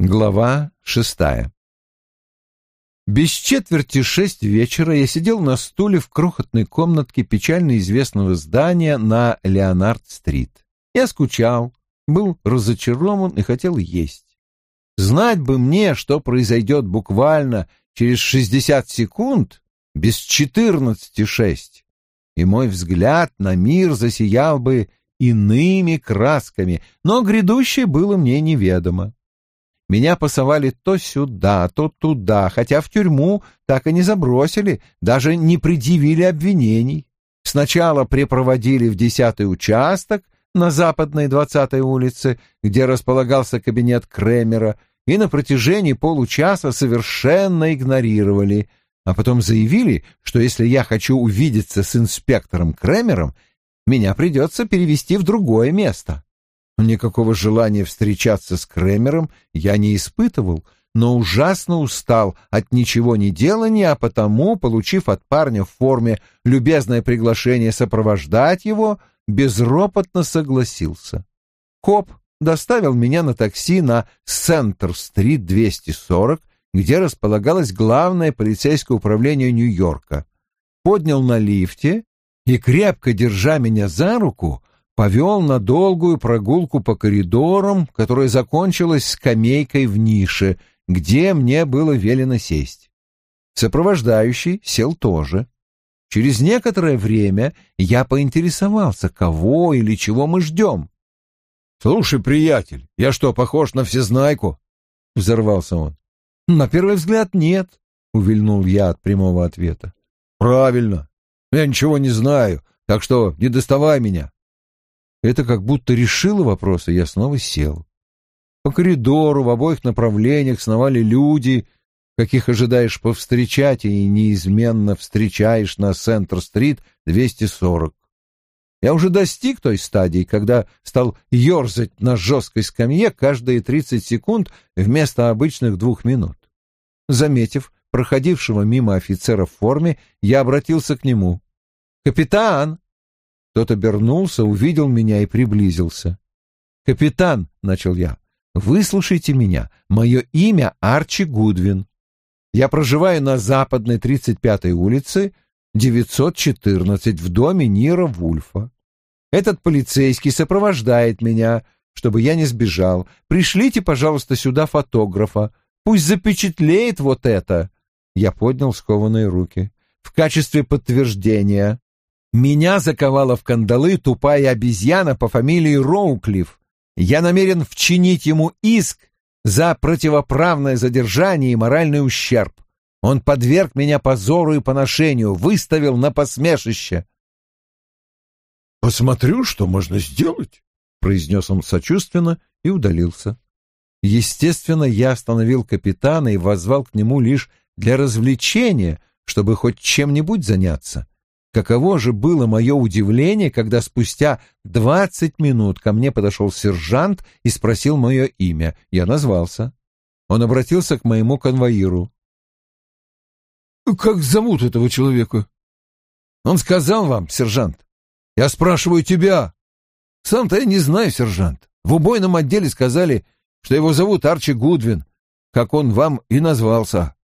Глава шестая Без четверти шесть вечера я сидел на стуле в крохотной комнатке печально известного здания на Леонард-стрит. Я скучал, был разочарован и хотел есть. Знать бы мне, что произойдет буквально через шестьдесят секунд, без четырнадцати шесть, и мой взгляд на мир засиял бы иными красками, но грядущее было мне неведомо. Меня посовали то сюда, то туда, хотя в тюрьму так и не забросили, даже не предъявили обвинений. Сначала припроводили в десятый участок на западной двадцатой улице, где располагался кабинет Кремера, и на протяжении получаса совершенно игнорировали, а потом заявили, что если я хочу увидеться с инспектором Кремером, меня придется перевести в другое место. Никакого желания встречаться с Кремером я не испытывал, но ужасно устал от ничего не делания, а потому, получив от парня в форме любезное приглашение сопровождать его, безропотно согласился. Коп доставил меня на такси на Сентер-стрит 240, где располагалось главное полицейское управление Нью-Йорка. Поднял на лифте и, крепко держа меня за руку, повел на долгую прогулку по коридорам, которая закончилась скамейкой в нише, где мне было велено сесть. Сопровождающий сел тоже. Через некоторое время я поинтересовался, кого или чего мы ждем. «Слушай, приятель, я что, похож на всезнайку?» — взорвался он. «На первый взгляд нет», — увильнул я от прямого ответа. «Правильно. Я ничего не знаю, так что не доставай меня. Это как будто решило вопрос, и я снова сел. По коридору в обоих направлениях сновали люди, каких ожидаешь повстречать и неизменно встречаешь на Центр-стрит 240. Я уже достиг той стадии, когда стал ерзать на жесткой скамье каждые 30 секунд вместо обычных двух минут. Заметив проходившего мимо офицера в форме, я обратился к нему. «Капитан, тот обернулся, увидел меня и приблизился. «Капитан», — начал я, — «выслушайте меня. Мое имя Арчи Гудвин. Я проживаю на западной 35-й улице, 914, в доме Нира Вульфа. Этот полицейский сопровождает меня, чтобы я не сбежал. Пришлите, пожалуйста, сюда фотографа. Пусть запечатлеет вот это». Я поднял скованные руки. «В качестве подтверждения меня заковала в кандалы тупая обезьяна по фамилии Роуклифф. Я намерен вчинить ему иск за противоправное задержание и моральный ущерб. Он подверг меня позору и поношению, выставил на посмешище. «Посмотрю, что можно сделать», — произнес он сочувственно и удалился. Естественно, я остановил капитана и воззвал к нему лишь для развлечения, чтобы хоть чем-нибудь заняться. Каково же было мое удивление, когда спустя двадцать минут ко мне подошел сержант и спросил мое имя. Я назвался. Он обратился к моему конвоиру. «Как зовут этого человека?» «Он сказал вам, сержант». «Я спрашиваю тебя». «Сам-то я не знаю, сержант. В убойном отделе сказали, что его зовут Арчи Гудвин, как он вам и назвался».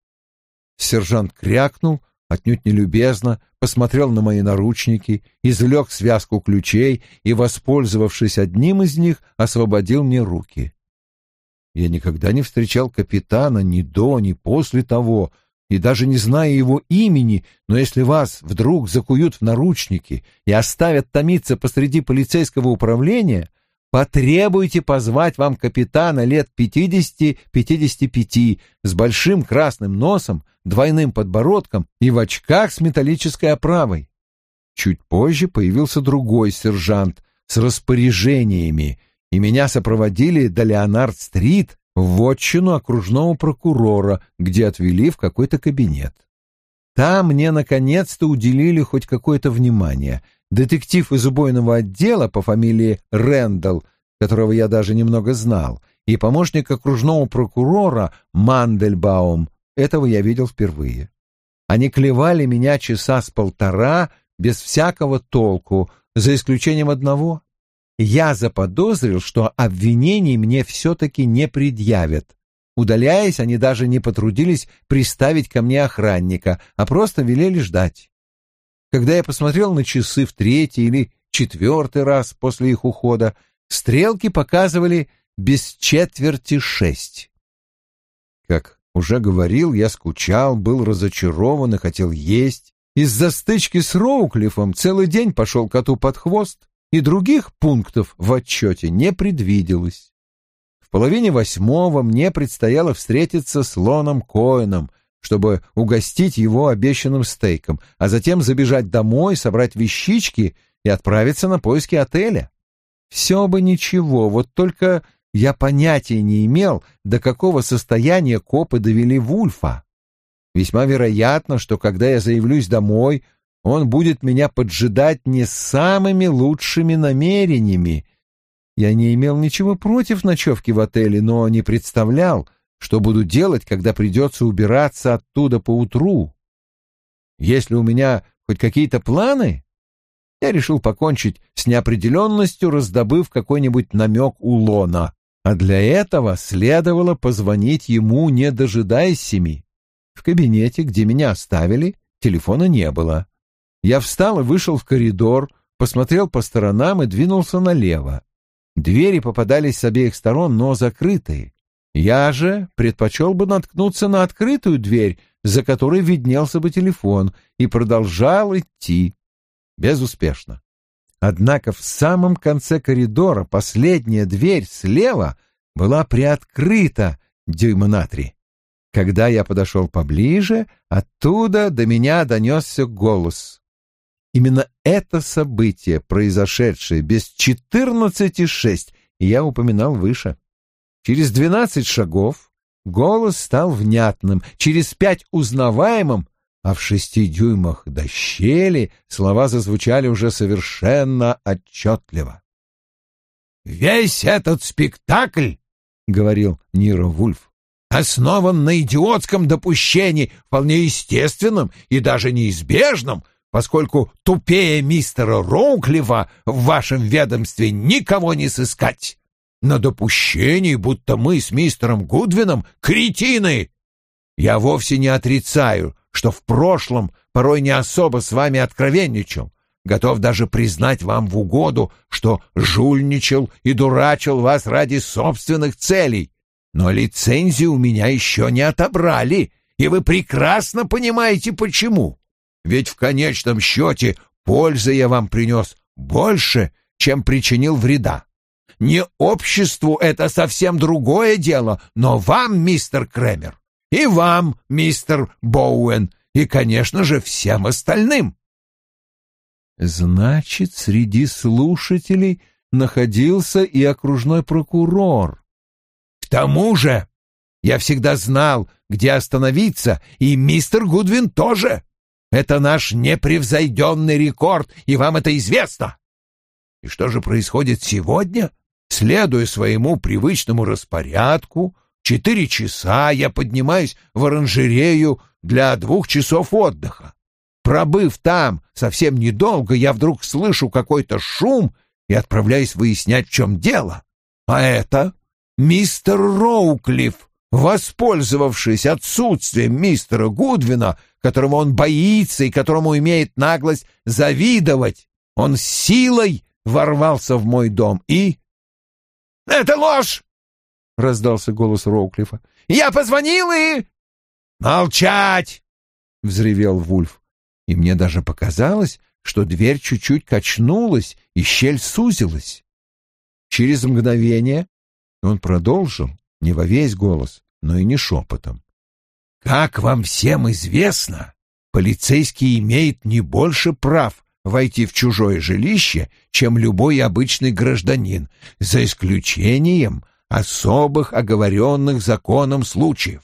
Сержант крякнул, отнюдь нелюбезно посмотрел на мои наручники, извлек связку ключей и, воспользовавшись одним из них, освободил мне руки. Я никогда не встречал капитана ни до, ни после того, и даже не зная его имени, но если вас вдруг закуют в наручники и оставят томиться посреди полицейского управления — Потребуйте позвать вам капитана лет 50-55 с большим красным носом, двойным подбородком и в очках с металлической оправой. Чуть позже появился другой сержант с распоряжениями, и меня сопроводили до Леонард-стрит в отчину окружного прокурора, где отвели в какой-то кабинет. Там мне наконец-то уделили хоть какое-то внимание детектив из убойного отдела по фамилии Рэндалл, которого я даже немного знал, и помощник окружного прокурора Мандельбаум. Этого я видел впервые. Они клевали меня часа с полтора без всякого толку, за исключением одного. Я заподозрил, что обвинений мне все-таки не предъявят. Удаляясь, они даже не потрудились приставить ко мне охранника, а просто велели ждать. Когда я посмотрел на часы в третий или четвертый раз после их ухода, стрелки показывали без четверти шесть. Как уже говорил, я скучал, был разочарован и хотел есть. Из-за стычки с Роуклифом целый день пошел коту под хвост, и других пунктов в отчете не предвиделось. В половине восьмого мне предстояло встретиться с Лоном Коэном — чтобы угостить его обещанным стейком, а затем забежать домой, собрать вещички и отправиться на поиски отеля. Все бы ничего, вот только я понятия не имел, до какого состояния копы довели Вульфа. Весьма вероятно, что когда я заявлюсь домой, он будет меня поджидать не самыми лучшими намерениями. Я не имел ничего против ночевки в отеле, но не представлял, что буду делать, когда придется убираться оттуда поутру? Есть ли у меня хоть какие-то планы? Я решил покончить с неопределенностью, раздобыв какой-нибудь намек у Лона. А для этого следовало позвонить ему, не дожидаясь семи. В кабинете, где меня оставили, телефона не было. Я встал и вышел в коридор, посмотрел по сторонам и двинулся налево. Двери попадались с обеих сторон, но закрытые. Я же предпочел бы наткнуться на открытую дверь, за которой виднелся бы телефон, и продолжал идти. Безуспешно. Однако в самом конце коридора последняя дверь слева была приоткрыта дюйма на три. Когда я подошел поближе, оттуда до меня донесся голос. Именно это событие, произошедшее без четырнадцати шесть, я упоминал выше. — Через двенадцать шагов голос стал внятным, через пять узнаваемым, а в шести дюймах до щели слова зазвучали уже совершенно отчетливо. «Весь этот спектакль, — говорил Ниро Вульф, — основан на идиотском допущении, вполне естественном и даже неизбежном, поскольку тупее мистера Роуклива в вашем ведомстве никого не сыскать на допущении, будто мы с мистером Гудвином кретины. Я вовсе не отрицаю, что в прошлом порой не особо с вами откровенничал. Готов даже признать вам в угоду, что жульничал и дурачил вас ради собственных целей. Но лицензию у меня еще не отобрали, и вы прекрасно понимаете, почему. Ведь в конечном счете пользы я вам принес больше, чем причинил вреда не обществу, это совсем другое дело, но вам, мистер Кремер, и вам, мистер Боуэн, и, конечно же, всем остальным. Значит, среди слушателей находился и окружной прокурор. К тому же я всегда знал, где остановиться, и мистер Гудвин тоже. Это наш непревзойденный рекорд, и вам это известно. И что же происходит сегодня? — Следуя своему привычному распорядку, четыре часа я поднимаюсь в оранжерею для двух часов отдыха. Пробыв там совсем недолго, я вдруг слышу какой-то шум и отправляюсь выяснять, в чем дело. А это мистер Роуклифф, воспользовавшись отсутствием мистера Гудвина, которого он боится и которому имеет наглость завидовать, он силой ворвался в мой дом и «Это ложь!» — раздался голос Роуклифа. «Я позвонил и...» «Молчать!» — взревел Вульф. И мне даже показалось, что дверь чуть-чуть качнулась и щель сузилась. Через мгновение он продолжил, не во весь голос, но и не шепотом. «Как вам всем известно, полицейский имеет не больше прав, войти в чужое жилище, чем любой обычный гражданин, за исключением особых оговоренных законом случаев.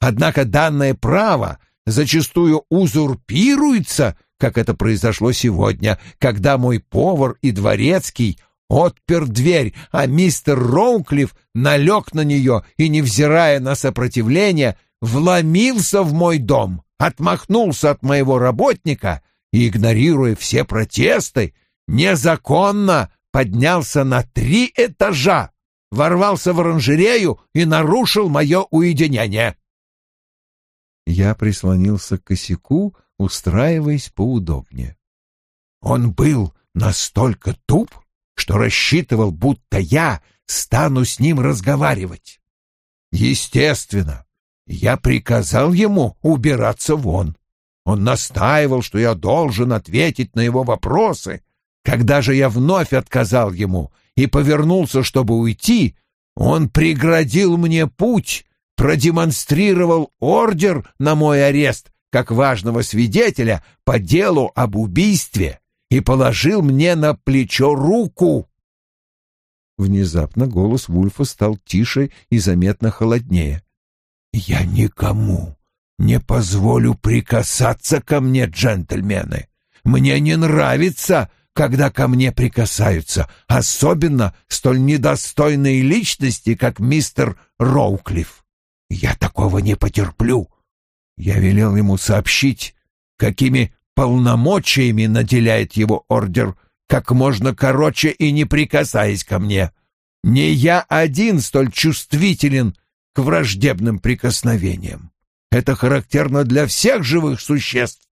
Однако данное право зачастую узурпируется, как это произошло сегодня, когда мой повар и дворецкий отпер дверь, а мистер Роуклифф налег на нее и, невзирая на сопротивление, вломился в мой дом, отмахнулся от моего работника — и, игнорируя все протесты, незаконно поднялся на три этажа, ворвался в оранжерею и нарушил мое уединение. Я прислонился к косяку, устраиваясь поудобнее. Он был настолько туп, что рассчитывал, будто я стану с ним разговаривать. Естественно, я приказал ему убираться вон. Он настаивал, что я должен ответить на его вопросы. Когда же я вновь отказал ему и повернулся, чтобы уйти, он преградил мне путь, продемонстрировал ордер на мой арест как важного свидетеля по делу об убийстве и положил мне на плечо руку. Внезапно голос Вульфа стал тише и заметно холоднее. «Я никому не позволю прикасаться ко мне, джентльмены. Мне не нравится, когда ко мне прикасаются, особенно столь недостойные личности, как мистер Роуклифф. Я такого не потерплю. Я велел ему сообщить, какими полномочиями наделяет его ордер, как можно короче и не прикасаясь ко мне. Не я один столь чувствителен к враждебным прикосновениям. Это характерно для всех живых существ.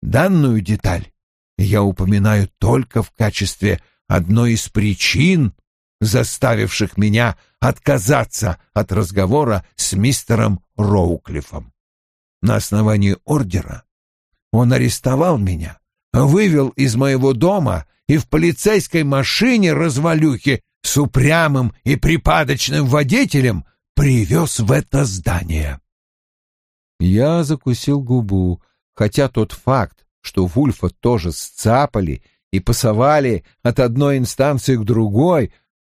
Данную деталь я упоминаю только в качестве одной из причин, заставивших меня отказаться от разговора с мистером Роуклифом. На основании ордера он арестовал меня, вывел из моего дома и в полицейской машине развалюхи с упрямым и припадочным водителем привез в это здание. Я закусил губу, хотя тот факт, что Вульфа тоже сцапали и пасовали от одной инстанции к другой,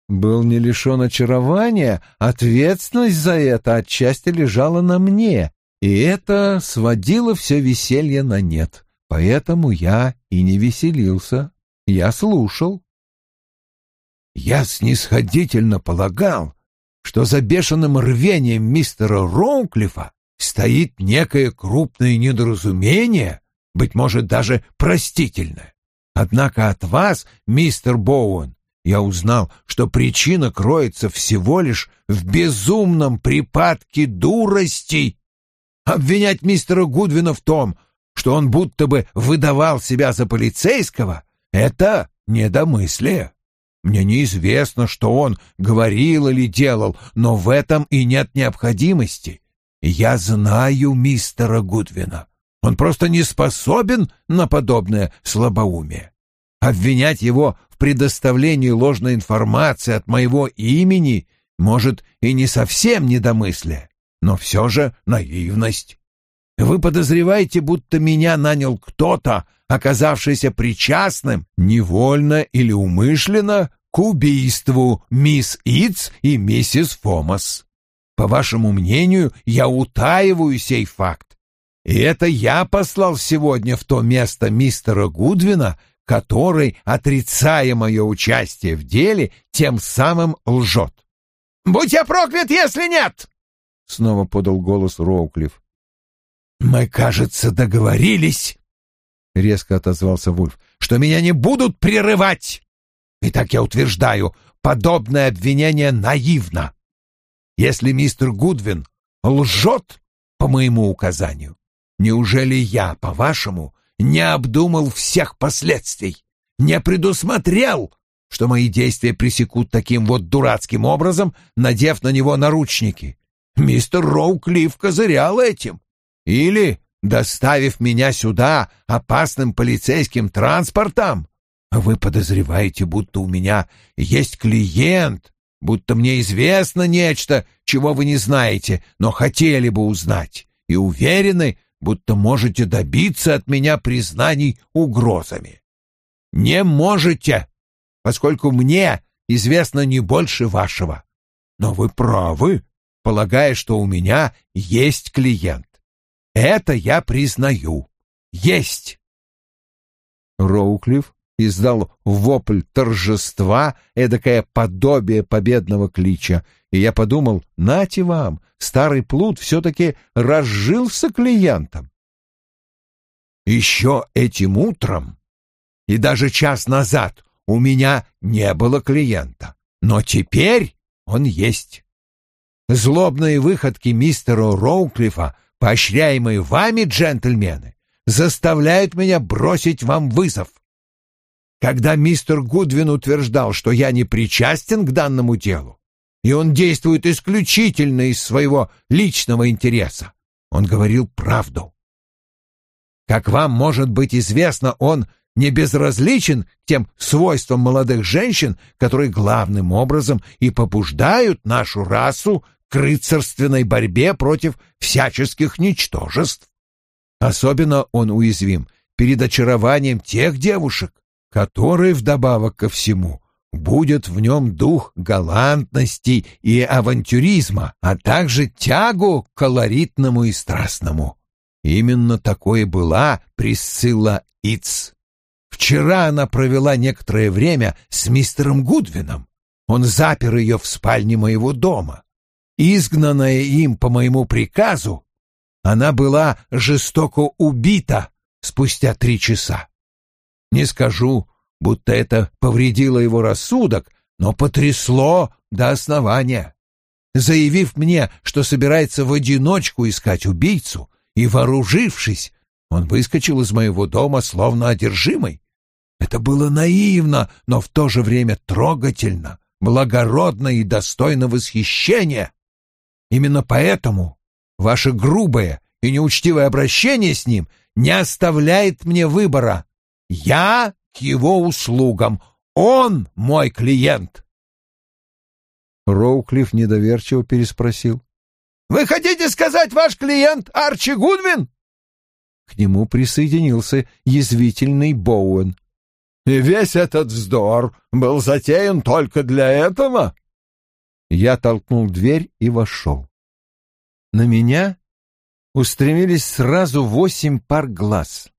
был не лишен очарования, ответственность за это отчасти лежала на мне, и это сводило все веселье на нет. Поэтому я и не веселился, я слушал. Я снисходительно полагал, что за бешеным рвением мистера Роуклифа стоит некое крупное недоразумение, быть может, даже простительное. Однако от вас, мистер Боуэн, я узнал, что причина кроется всего лишь в безумном припадке дурости. Обвинять мистера Гудвина в том, что он будто бы выдавал себя за полицейского, это недомыслие. Мне неизвестно, что он говорил или делал, но в этом и нет необходимости. Я знаю мистера Гудвина. Он просто не способен на подобное слабоумие. Обвинять его в предоставлении ложной информации от моего имени может и не совсем недомыслие, но все же наивность. Вы подозреваете, будто меня нанял кто-то, оказавшийся причастным, невольно или умышленно, к убийству мисс Иц и миссис Фомас. По вашему мнению, я утаиваю сей факт. И это я послал сегодня в то место мистера Гудвина, который, отрицая мое участие в деле, тем самым лжет. «Будь я проклят, если нет!» — снова подал голос Роуклифф. «Мы, кажется, договорились», — резко отозвался Вульф, — «что меня не будут прерывать. И так я утверждаю, подобное обвинение наивно». Если мистер Гудвин лжет по моему указанию, неужели я, по-вашему, не обдумал всех последствий, не предусмотрел, что мои действия пресекут таким вот дурацким образом, надев на него наручники? Мистер Роуклифф козырял этим. Или, доставив меня сюда опасным полицейским транспортом, вы подозреваете, будто у меня есть клиент, будто мне известно нечто, чего вы не знаете, но хотели бы узнать, и уверены, будто можете добиться от меня признаний угрозами. Не можете, поскольку мне известно не больше вашего. Но вы правы, полагая, что у меня есть клиент. Это я признаю. Есть. Роуклифф издал вопль торжества, эдакое подобие победного клича, и я подумал, нате вам, старый плут все-таки разжился клиентом. Еще этим утром и даже час назад у меня не было клиента, но теперь он есть. Злобные выходки мистера Роуклифа, поощряемые вами, джентльмены, заставляют меня бросить вам вызов когда мистер Гудвин утверждал, что я не причастен к данному делу, и он действует исключительно из своего личного интереса. Он говорил правду. Как вам может быть известно, он не безразличен к тем свойствам молодых женщин, которые главным образом и побуждают нашу расу к рыцарственной борьбе против всяческих ничтожеств. Особенно он уязвим перед очарованием тех девушек, который вдобавок ко всему будет в нем дух галантности и авантюризма, а также тягу к колоритному и страстному. Именно такое была присыла Иц. Вчера она провела некоторое время с мистером Гудвином. Он запер ее в спальне моего дома. Изгнанная им по моему приказу, она была жестоко убита спустя три часа. Не скажу, будто это повредило его рассудок, но потрясло до основания. Заявив мне, что собирается в одиночку искать убийцу, и вооружившись, он выскочил из моего дома словно одержимый. Это было наивно, но в то же время трогательно, благородно и достойно восхищения. Именно поэтому ваше грубое и неучтивое обращение с ним не оставляет мне выбора. Я к его услугам. Он мой клиент. Роуклифф недоверчиво переспросил. «Вы хотите сказать, ваш клиент Арчи Гудвин?» К нему присоединился язвительный Боуэн. «И весь этот вздор был затеян только для этого?» Я толкнул дверь и вошел. На меня устремились сразу восемь пар глаз.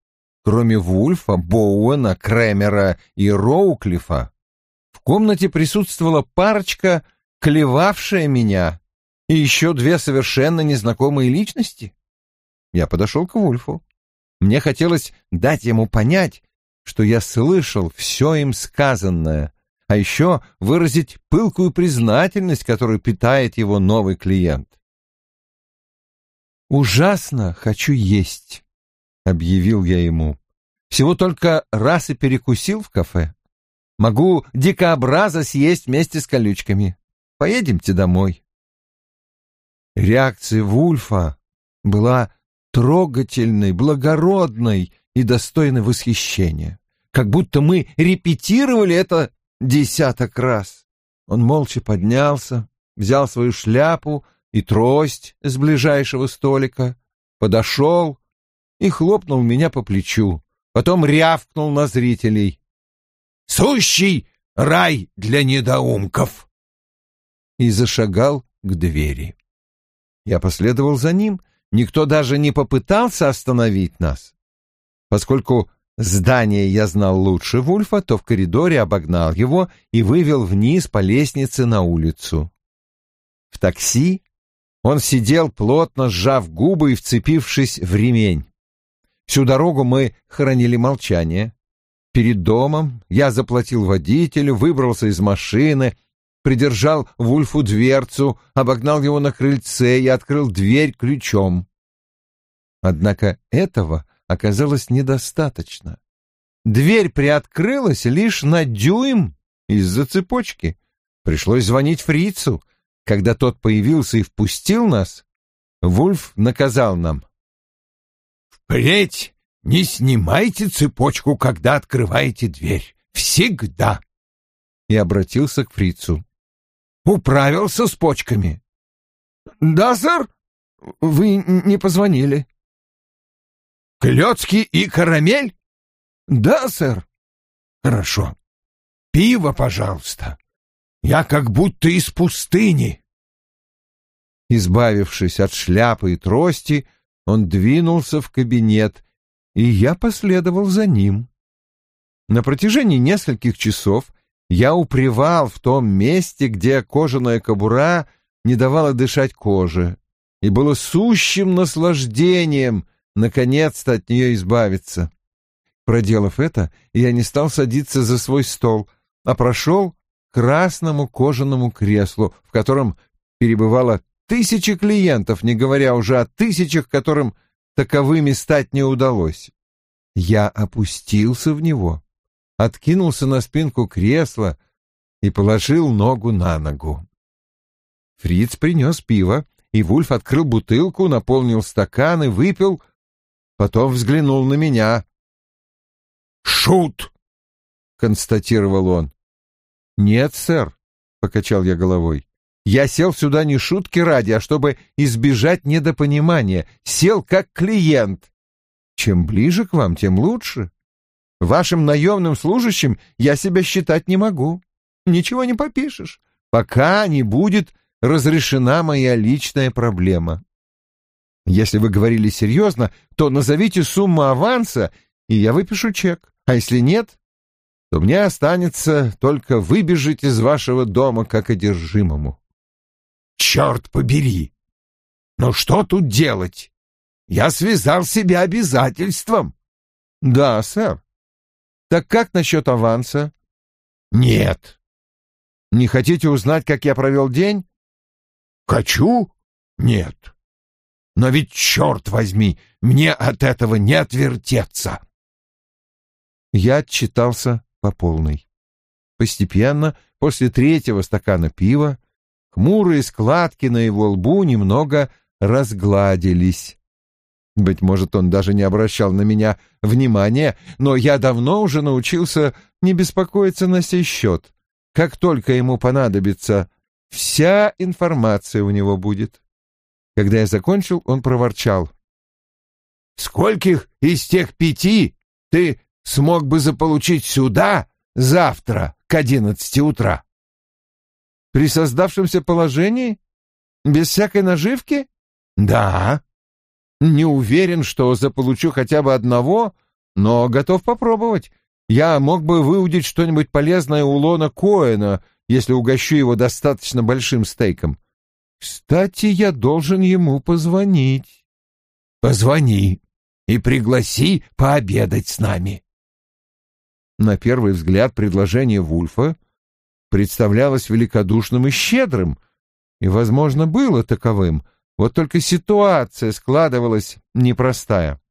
Кроме Вульфа, Боуэна, Кремера и Роуклифа, в комнате присутствовала парочка, клевавшая меня, и еще две совершенно незнакомые личности. Я подошел к Вульфу. Мне хотелось дать ему понять, что я слышал все им сказанное, а еще выразить пылкую признательность, которую питает его новый клиент. «Ужасно хочу есть», — объявил я ему. «Всего только раз и перекусил в кафе. Могу дикообраза съесть вместе с колючками. Поедемте домой». Реакция Вульфа была трогательной, благородной и достойной восхищения. Как будто мы репетировали это десяток раз. Он молча поднялся, взял свою шляпу и трость с ближайшего столика, подошел и хлопнул меня по плечу. Потом рявкнул на зрителей. «Сущий рай для недоумков!» И зашагал к двери. Я последовал за ним. Никто даже не попытался остановить нас. Поскольку здание я знал лучше Вульфа, то в коридоре обогнал его и вывел вниз по лестнице на улицу. В такси он сидел, плотно сжав губы и вцепившись в ремень. Всю дорогу мы хранили молчание. Перед домом я заплатил водителю, выбрался из машины, придержал Вульфу дверцу, обогнал его на крыльце и открыл дверь ключом. Однако этого оказалось недостаточно. Дверь приоткрылась лишь на дюйм из-за цепочки. Пришлось звонить фрицу. Когда тот появился и впустил нас, Вульф наказал нам. Впредь не снимайте цепочку, когда открываете дверь. Всегда. И обратился к фрицу. Управился с почками. Да, сэр. Вы не позвонили. Клёцки и карамель? Да, сэр. Хорошо. Пиво, пожалуйста. Я как будто из пустыни. Избавившись от шляпы и трости, он двинулся в кабинет, и я последовал за ним. На протяжении нескольких часов я упревал в том месте, где кожаная кобура не давала дышать коже, и было сущим наслаждением наконец-то от нее избавиться. Проделав это, я не стал садиться за свой стол, а прошел к красному кожаному креслу, в котором перебывала тысячи клиентов, не говоря уже о тысячах, которым таковыми стать не удалось. Я опустился в него, откинулся на спинку кресла и положил ногу на ногу. Фриц принес пиво, и Вульф открыл бутылку, наполнил стакан и выпил, потом взглянул на меня. «Шут!» — констатировал он. «Нет, сэр», — покачал я головой. Я сел сюда не шутки ради, а чтобы избежать недопонимания. Сел как клиент. Чем ближе к вам, тем лучше. Вашим наемным служащим я себя считать не могу. Ничего не попишешь, пока не будет разрешена моя личная проблема. Если вы говорили серьезно, то назовите сумму аванса, и я выпишу чек. А если нет, то мне останется только выбежать из вашего дома как одержимому. Черт побери! Но что тут делать? Я связал себя обязательством. Да, сэр. Так как насчет аванса? Нет. Не хотите узнать, как я провел день? Хочу? Нет. Но ведь, черт возьми, мне от этого не отвертеться. Я отчитался по полной. Постепенно, после третьего стакана пива, Хмурые складки на его лбу немного разгладились. Быть может, он даже не обращал на меня внимания, но я давно уже научился не беспокоиться на сей счет. Как только ему понадобится, вся информация у него будет. Когда я закончил, он проворчал. «Скольких из тех пяти ты смог бы заполучить сюда завтра к одиннадцати утра?» При создавшемся положении? Без всякой наживки? Да. Не уверен, что заполучу хотя бы одного, но готов попробовать. Я мог бы выудить что-нибудь полезное у Лона Коэна, если угощу его достаточно большим стейком. Кстати, я должен ему позвонить. Позвони и пригласи пообедать с нами. На первый взгляд предложение Вульфа — представлялось великодушным и щедрым, и, возможно, было таковым, вот только ситуация складывалась непростая.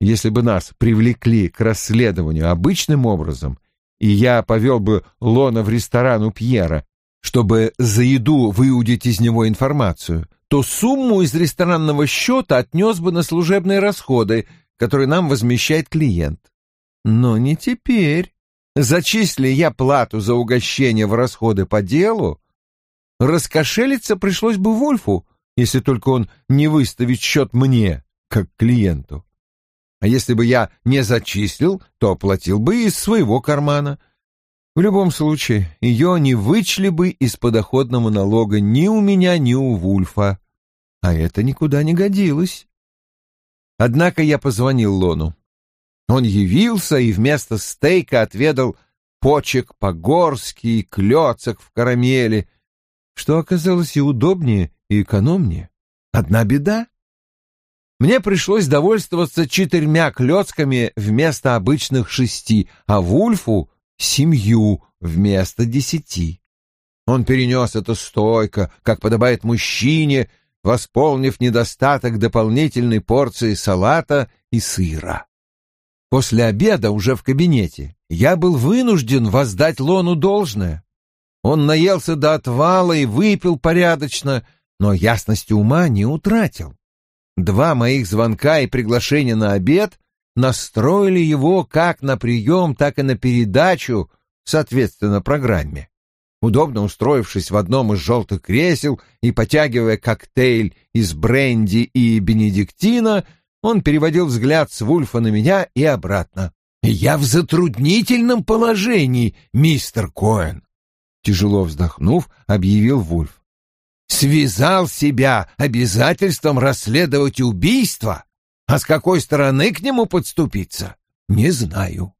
Если бы нас привлекли к расследованию обычным образом, и я повел бы Лона в ресторан у Пьера, чтобы за еду выудить из него информацию, то сумму из ресторанного счета отнес бы на служебные расходы, которые нам возмещает клиент. Но не теперь зачислили я плату за угощение в расходы по делу, раскошелиться пришлось бы Вольфу, если только он не выставит счет мне, как клиенту. А если бы я не зачислил, то оплатил бы из своего кармана. В любом случае, ее не вычли бы из подоходного налога ни у меня, ни у Вульфа. А это никуда не годилось. Однако я позвонил Лону. Он явился и вместо стейка отведал почек по-горски и клёцок в карамели, что оказалось и удобнее, и экономнее. Одна беда. Мне пришлось довольствоваться четырьмя клёцками вместо обычных шести, а Вульфу — семью вместо десяти. Он перенес это стойко, как подобает мужчине, восполнив недостаток дополнительной порции салата и сыра. После обеда, уже в кабинете, я был вынужден воздать Лону должное. Он наелся до отвала и выпил порядочно, но ясности ума не утратил. Два моих звонка и приглашения на обед настроили его как на прием, так и на передачу, соответственно, программе. Удобно устроившись в одном из желтых кресел и потягивая коктейль из бренди и бенедиктина, он переводил взгляд с Вульфа на меня и обратно. «Я в затруднительном положении, мистер Коэн», — тяжело вздохнув, объявил Вульф. «Связал себя обязательством расследовать убийство, а с какой стороны к нему подступиться, не знаю.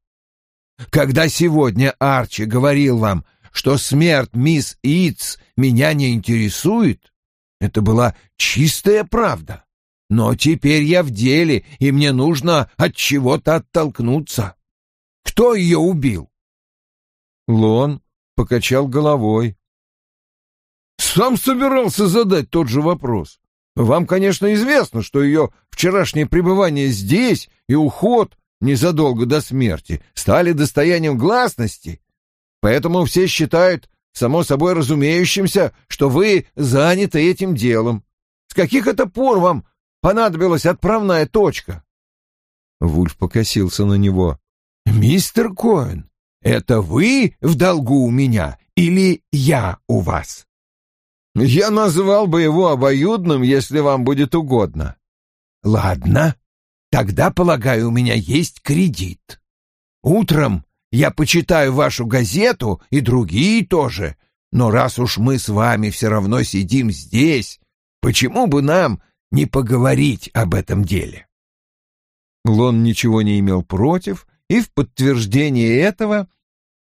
Когда сегодня Арчи говорил вам, что смерть мисс Итс меня не интересует, это была чистая правда. Но теперь я в деле, и мне нужно от чего-то оттолкнуться. Кто ее убил? Лон покачал головой. Сам собирался задать тот же вопрос. Вам, конечно, известно, что ее вчерашнее пребывание здесь и уход незадолго до смерти стали достоянием гласности, поэтому все считают само собой разумеющимся, что вы заняты этим делом. С каких это пор вам понадобилась отправная точка. Вульф покосился на него. «Мистер Коэн, это вы в долгу у меня или я у вас?» «Я назвал бы его обоюдным, если вам будет угодно». «Ладно, тогда, полагаю, у меня есть кредит. Утром я почитаю вашу газету и другие тоже, но раз уж мы с вами все равно сидим здесь, почему бы нам не поговорить об этом деле. Лон ничего не имел против и в подтверждение этого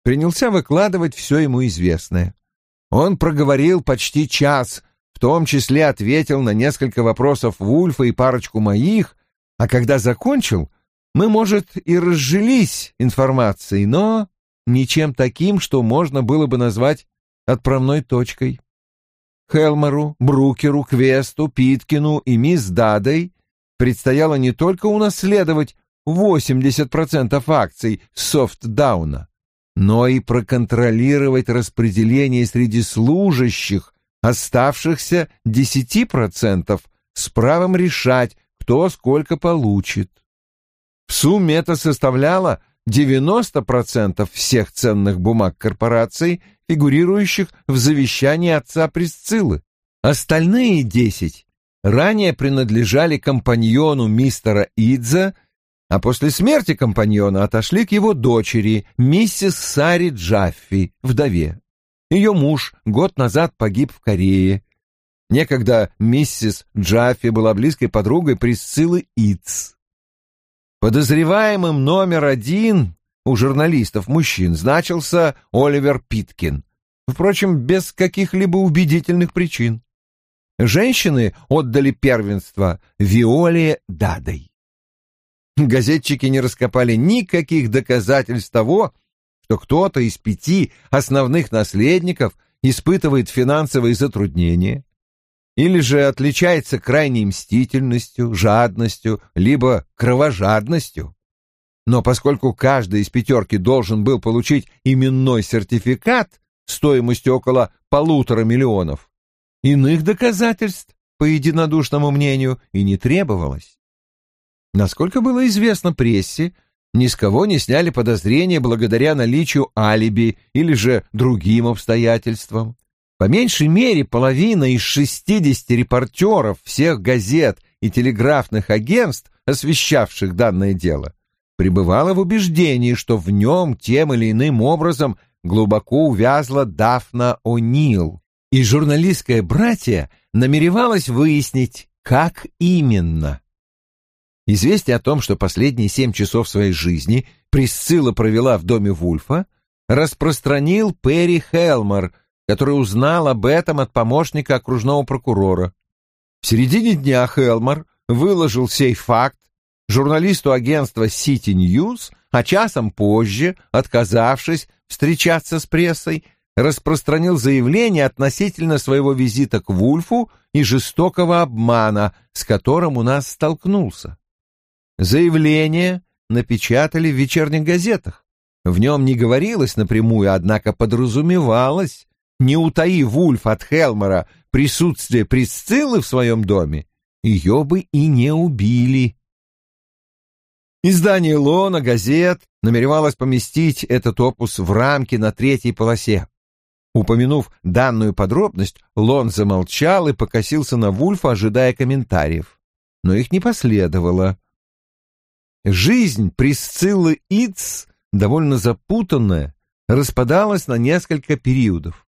принялся выкладывать все ему известное. Он проговорил почти час, в том числе ответил на несколько вопросов Вульфа и парочку моих, а когда закончил, мы, может, и разжились информацией, но ничем таким, что можно было бы назвать отправной точкой. Хелмеру, Брукеру, Квесту, Питкину и мисс Дадой предстояло не только унаследовать 80% акций софтдауна, но и проконтролировать распределение среди служащих оставшихся 10% с правом решать, кто сколько получит. В сумме это составляло 90% всех ценных бумаг корпораций фигурирующих в завещании отца Присциллы. Остальные десять ранее принадлежали компаньону мистера Идза, а после смерти компаньона отошли к его дочери, миссис Сари Джаффи, вдове. Ее муж год назад погиб в Корее. Некогда миссис Джаффи была близкой подругой Присциллы Идз. Подозреваемым номер один у журналистов-мужчин значился Оливер Питкин, впрочем, без каких-либо убедительных причин. Женщины отдали первенство Виоле Дадой. Газетчики не раскопали никаких доказательств того, что кто-то из пяти основных наследников испытывает финансовые затруднения или же отличается крайней мстительностью, жадностью, либо кровожадностью. Но поскольку каждый из пятерки должен был получить именной сертификат стоимостью около полутора миллионов, иных доказательств, по единодушному мнению, и не требовалось. Насколько было известно прессе, ни с кого не сняли подозрения благодаря наличию алиби или же другим обстоятельствам. По меньшей мере половина из 60 репортеров всех газет и телеграфных агентств, освещавших данное дело, пребывала в убеждении, что в нем тем или иным образом глубоко увязла Дафна О'Нил, и журналистское братье намеревалось выяснить, как именно. Известие о том, что последние семь часов своей жизни Присцилла провела в доме Вульфа, распространил Перри Хелмор, который узнал об этом от помощника окружного прокурора. В середине дня Хелмор выложил сей факт журналисту агентства City News, а часом позже, отказавшись встречаться с прессой, распространил заявление относительно своего визита к Вульфу и жестокого обмана, с которым у нас столкнулся. Заявление напечатали в вечерних газетах. В нем не говорилось напрямую, однако подразумевалось, не утаи Вульф от Хелмера присутствие Присциллы в своем доме, ее бы и не убили. Издание «Лона», газет намеревалось поместить этот опус в рамки на третьей полосе. Упомянув данную подробность, Лон замолчал и покосился на Вульфа, ожидая комментариев. Но их не последовало. Жизнь Присциллы Иц, довольно запутанная, распадалась на несколько периодов.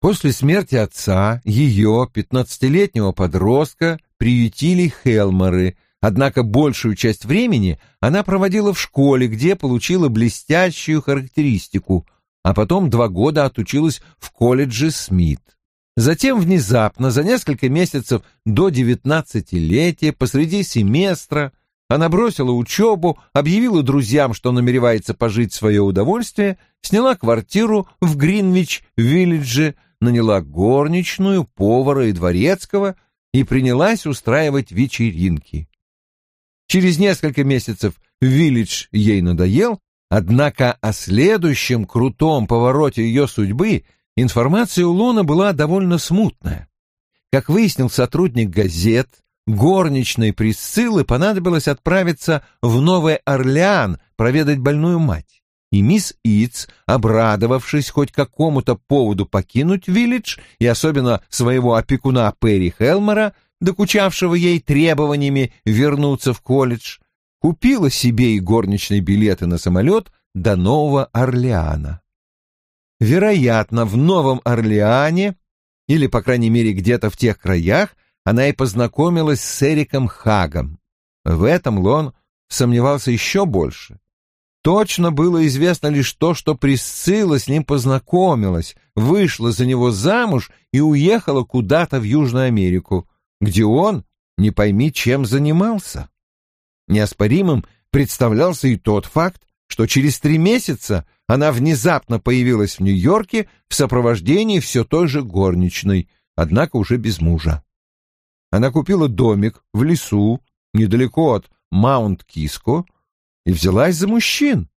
После смерти отца ее, пятнадцатилетнего подростка, приютили Хелмары — Однако большую часть времени она проводила в школе, где получила блестящую характеристику, а потом два года отучилась в колледже Смит. Затем внезапно, за несколько месяцев до девятнадцатилетия, посреди семестра, она бросила учебу, объявила друзьям, что намеревается пожить свое удовольствие, сняла квартиру в Гринвич-Виллидже, наняла горничную, повара и дворецкого и принялась устраивать вечеринки. Через несколько месяцев Виллидж ей надоел, однако о следующем крутом повороте ее судьбы информация у Лона была довольно смутная. Как выяснил сотрудник газет, горничной Присциллы понадобилось отправиться в Новый Орлеан проведать больную мать. И мисс Иц, обрадовавшись хоть какому-то поводу покинуть Виллидж и особенно своего опекуна Перри Хелмера, докучавшего ей требованиями вернуться в колледж, купила себе и горничные билеты на самолет до Нового Орлеана. Вероятно, в Новом Орлеане, или, по крайней мере, где-то в тех краях, она и познакомилась с Эриком Хагом. В этом Лон сомневался еще больше. Точно было известно лишь то, что Присцилла с ним познакомилась, вышла за него замуж и уехала куда-то в Южную Америку где он, не пойми, чем занимался. Неоспоримым представлялся и тот факт, что через три месяца она внезапно появилась в Нью-Йорке в сопровождении все той же горничной, однако уже без мужа. Она купила домик в лесу, недалеко от Маунт-Киско, и взялась за мужчин.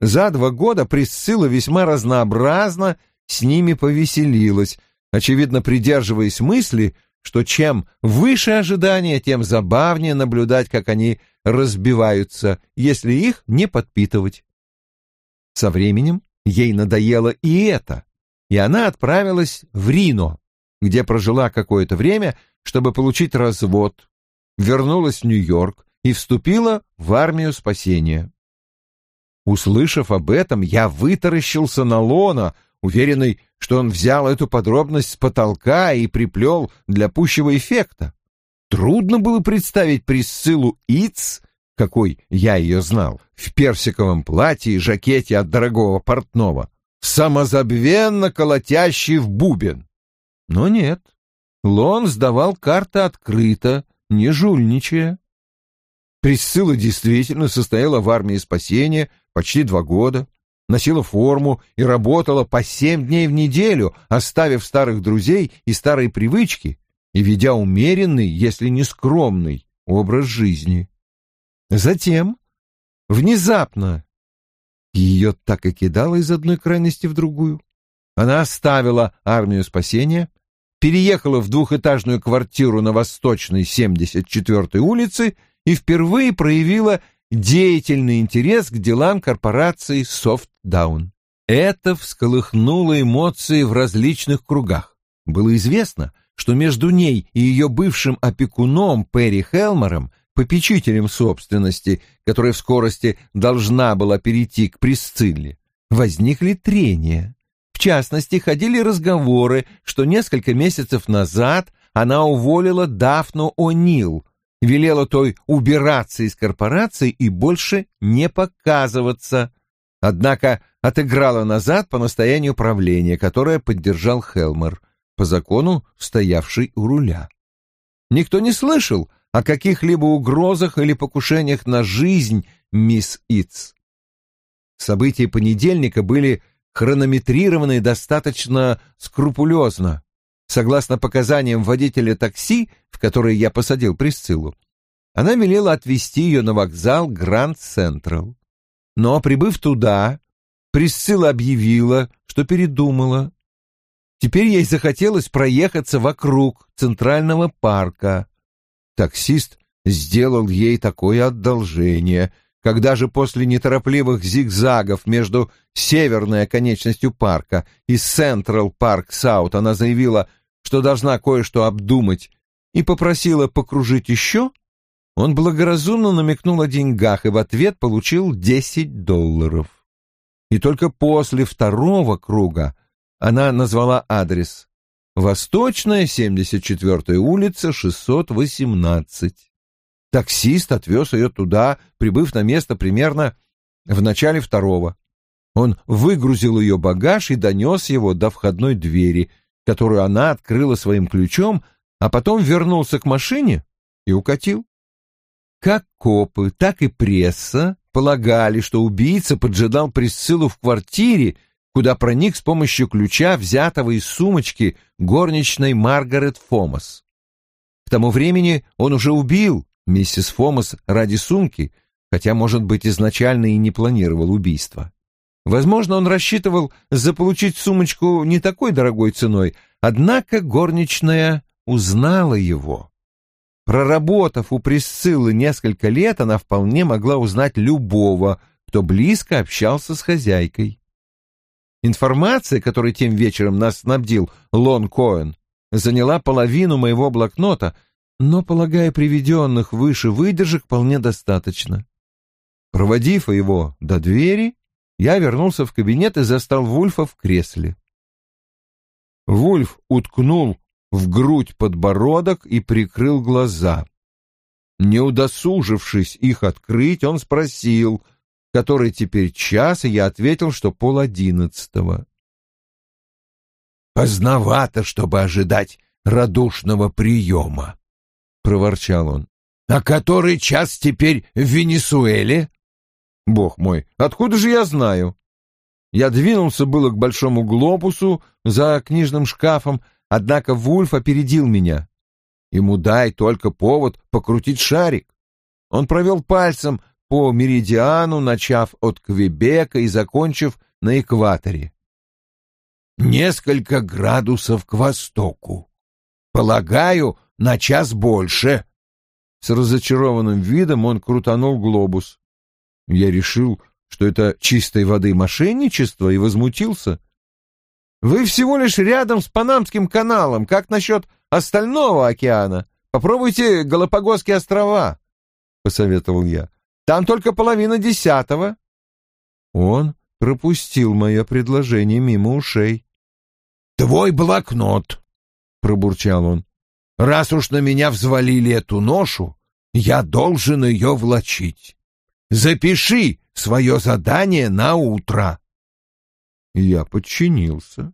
За два года Присцилла весьма разнообразно с ними повеселилась, очевидно придерживаясь мысли, что чем выше ожидания, тем забавнее наблюдать, как они разбиваются, если их не подпитывать. Со временем ей надоело и это, и она отправилась в Рино, где прожила какое-то время, чтобы получить развод, вернулась в Нью-Йорк и вступила в армию спасения. Услышав об этом, я вытаращился на Лона, уверенный, что он взял эту подробность с потолка и приплел для пущего эффекта. Трудно было представить присылу Иц, какой я ее знал, в персиковом платье и жакете от дорогого портного, самозабвенно колотящий в бубен. Но нет, Лон сдавал карты открыто, не жульничая. Присыла действительно состояла в армии спасения почти два года, носила форму и работала по семь дней в неделю, оставив старых друзей и старые привычки и ведя умеренный, если не скромный, образ жизни. Затем, внезапно, ее так и кидало из одной крайности в другую. Она оставила армию спасения, переехала в двухэтажную квартиру на Восточной 74-й улице и впервые проявила деятельный интерес к делам корпорации «Софтдаун». Это всколыхнуло эмоции в различных кругах. Было известно, что между ней и ее бывшим опекуном Перри Хелмором, попечителем собственности, которая в скорости должна была перейти к Присцилле, возникли трения. В частности, ходили разговоры, что несколько месяцев назад она уволила Дафну О'Нил, велела той убираться из корпорации и больше не показываться, однако отыграла назад по настоянию правления, которое поддержал Хелмер, по закону стоявший у руля. Никто не слышал о каких-либо угрозах или покушениях на жизнь мисс Итс. События понедельника были хронометрированы достаточно скрупулезно. Согласно показаниям водителя такси, в которое я посадил Присциллу, она велела отвезти ее на вокзал Гранд Централ. Но, прибыв туда, Присцилла объявила, что передумала. Теперь ей захотелось проехаться вокруг Центрального парка. Таксист сделал ей такое одолжение — когда же после неторопливых зигзагов между северной оконечностью парка и Central Park South она заявила, что должна кое-что обдумать, и попросила покружить еще, он благоразумно намекнул о деньгах и в ответ получил 10 долларов. И только после второго круга она назвала адрес «Восточная, 74-я улица, 618». Таксист отвез ее туда, прибыв на место примерно в начале второго. Он выгрузил ее багаж и донес его до входной двери, которую она открыла своим ключом, а потом вернулся к машине и укатил. Как копы, так и пресса полагали, что убийца поджидал присылу в квартире, куда проник с помощью ключа, взятого из сумочки горничной Маргарет Фомас. К тому времени он уже убил Миссис Фомас ради сумки, хотя, может быть, изначально и не планировал убийство. Возможно, он рассчитывал заполучить сумочку не такой дорогой ценой, однако горничная узнала его. Проработав у Присциллы несколько лет, она вполне могла узнать любого, кто близко общался с хозяйкой. Информация, которой тем вечером нас снабдил Лон Коэн, заняла половину моего блокнота — но, полагая, приведенных выше выдержек вполне достаточно. Проводив его до двери, я вернулся в кабинет и застал Вульфа в кресле. Вульф уткнул в грудь подбородок и прикрыл глаза. Не удосужившись их открыть, он спросил, который теперь час, и я ответил, что пол одиннадцатого. «Поздновато, чтобы ожидать радушного приема», проворчал он. «А который час теперь в Венесуэле?» «Бог мой, откуда же я знаю?» Я двинулся было к большому глобусу за книжным шкафом, однако Вульф опередил меня. Ему дай только повод покрутить шарик. Он провел пальцем по меридиану, начав от Квебека и закончив на экваторе. «Несколько градусов к востоку. Полагаю, на час больше. С разочарованным видом он крутанул глобус. Я решил, что это чистой воды мошенничество, и возмутился. Вы всего лишь рядом с Панамским каналом. Как насчет остального океана? Попробуйте Галапагосские острова, — посоветовал я. Там только половина десятого. Он пропустил мое предложение мимо ушей. — Твой блокнот, — пробурчал он. Раз уж на меня взвалили эту ношу, я должен ее влачить. Запиши свое задание на утро. Я подчинился.